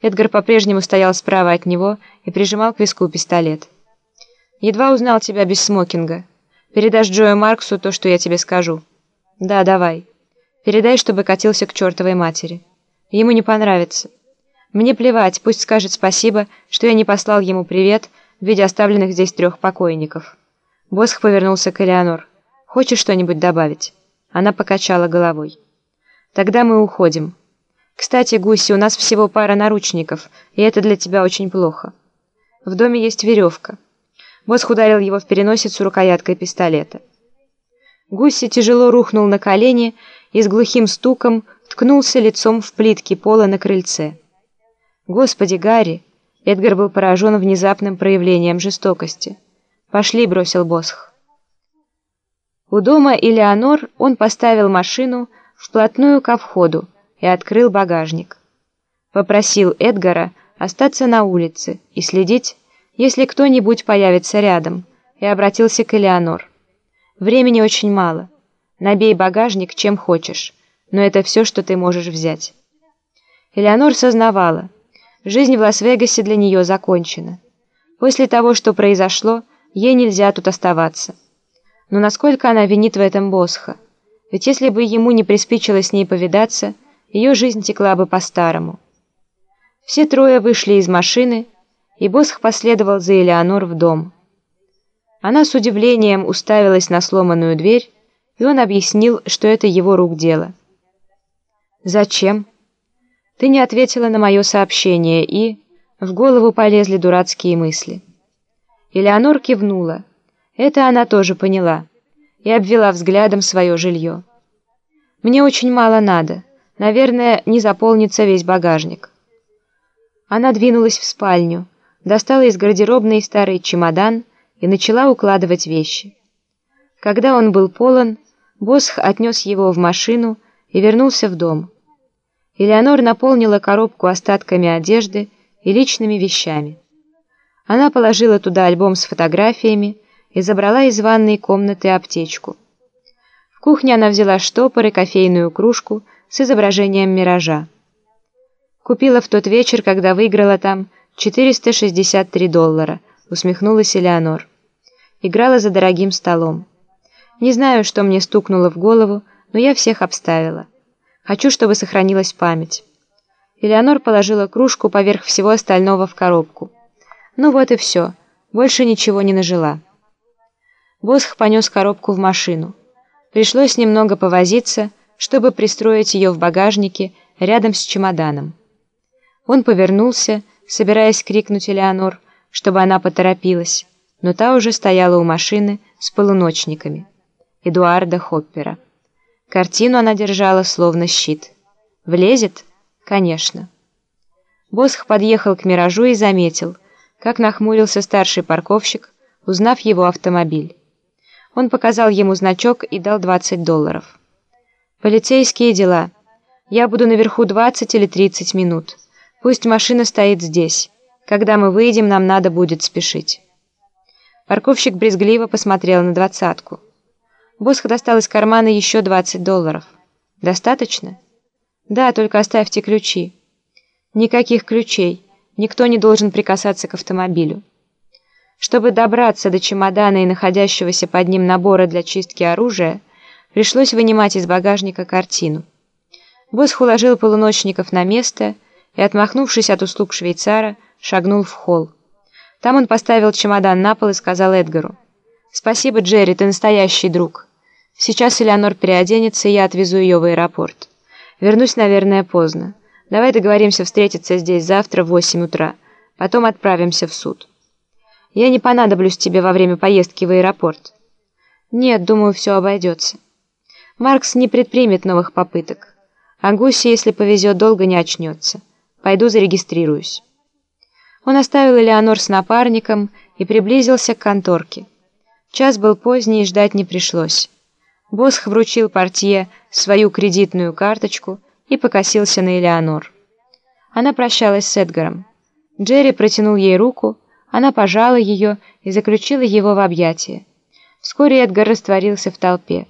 Эдгар по-прежнему стоял справа от него и прижимал к виску пистолет. «Едва узнал тебя без смокинга. Передашь Джою Марксу то, что я тебе скажу». «Да, давай. Передай, чтобы катился к чертовой матери. Ему не понравится. Мне плевать, пусть скажет спасибо, что я не послал ему привет в виде оставленных здесь трех покойников». Босх повернулся к Элеонор. «Хочешь что-нибудь добавить?» Она покачала головой. «Тогда мы уходим». «Кстати, Гуси, у нас всего пара наручников, и это для тебя очень плохо. В доме есть веревка». Босх ударил его в переносицу рукояткой пистолета. Гуси тяжело рухнул на колени и с глухим стуком ткнулся лицом в плитки пола на крыльце. «Господи, Гарри!» Эдгар был поражен внезапным проявлением жестокости. «Пошли», — бросил Босх. У дома Элеонор он поставил машину вплотную ко входу, и открыл багажник. Попросил Эдгара остаться на улице и следить, если кто-нибудь появится рядом, и обратился к Элеонор. «Времени очень мало. Набей багажник чем хочешь, но это все, что ты можешь взять». Элеонор сознавала, жизнь в Лас-Вегасе для нее закончена. После того, что произошло, ей нельзя тут оставаться. Но насколько она винит в этом Босха? Ведь если бы ему не приспичило с ней повидаться, ее жизнь текла бы по-старому. Все трое вышли из машины, и Босх последовал за Элеонор в дом. Она с удивлением уставилась на сломанную дверь, и он объяснил, что это его рук дело. «Зачем?» «Ты не ответила на мое сообщение, и...» В голову полезли дурацкие мысли. Элеонор кивнула. Это она тоже поняла и обвела взглядом свое жилье. «Мне очень мало надо. Наверное, не заполнится весь багажник. Она двинулась в спальню, достала из гардеробной старый чемодан и начала укладывать вещи. Когда он был полон, Босх отнес его в машину и вернулся в дом. Элеонор наполнила коробку остатками одежды и личными вещами. Она положила туда альбом с фотографиями и забрала из ванной комнаты аптечку. В кухне она взяла штопор и кофейную кружку, с изображением миража. Купила в тот вечер, когда выиграла там 463 доллара, усмехнулась Элеонор. Играла за дорогим столом. Не знаю, что мне стукнуло в голову, но я всех обставила. Хочу, чтобы сохранилась память. Элеонор положила кружку поверх всего остального в коробку. Ну вот и все. Больше ничего не нажила. Босх понес коробку в машину. Пришлось немного повозиться, чтобы пристроить ее в багажнике рядом с чемоданом. Он повернулся, собираясь крикнуть Элеонор, чтобы она поторопилась, но та уже стояла у машины с полуночниками. Эдуарда Хоппера. Картину она держала словно щит. «Влезет?» «Конечно». Босх подъехал к «Миражу» и заметил, как нахмурился старший парковщик, узнав его автомобиль. Он показал ему значок и дал 20 долларов. «Полицейские дела. Я буду наверху 20 или 30 минут. Пусть машина стоит здесь. Когда мы выйдем, нам надо будет спешить». Парковщик брезгливо посмотрел на двадцатку. Босх достал из кармана еще 20 долларов. «Достаточно?» «Да, только оставьте ключи». «Никаких ключей. Никто не должен прикасаться к автомобилю». Чтобы добраться до чемодана и находящегося под ним набора для чистки оружия, Пришлось вынимать из багажника картину. Босх уложил полуночников на место и, отмахнувшись от услуг швейцара, шагнул в холл. Там он поставил чемодан на пол и сказал Эдгару. «Спасибо, Джерри, ты настоящий друг. Сейчас Элеонор переоденется, и я отвезу ее в аэропорт. Вернусь, наверное, поздно. Давай договоримся встретиться здесь завтра в 8 утра. Потом отправимся в суд. Я не понадоблюсь тебе во время поездки в аэропорт». «Нет, думаю, все обойдется». Маркс не предпримет новых попыток. А Гуси, если повезет, долго не очнется. Пойду зарегистрируюсь. Он оставил Элеонор с напарником и приблизился к конторке. Час был поздний и ждать не пришлось. Босх вручил портье свою кредитную карточку и покосился на Элеонор. Она прощалась с Эдгаром. Джерри протянул ей руку, она пожала ее и заключила его в объятия. Вскоре Эдгар растворился в толпе.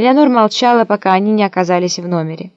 Элеонор молчала, пока они не оказались в номере.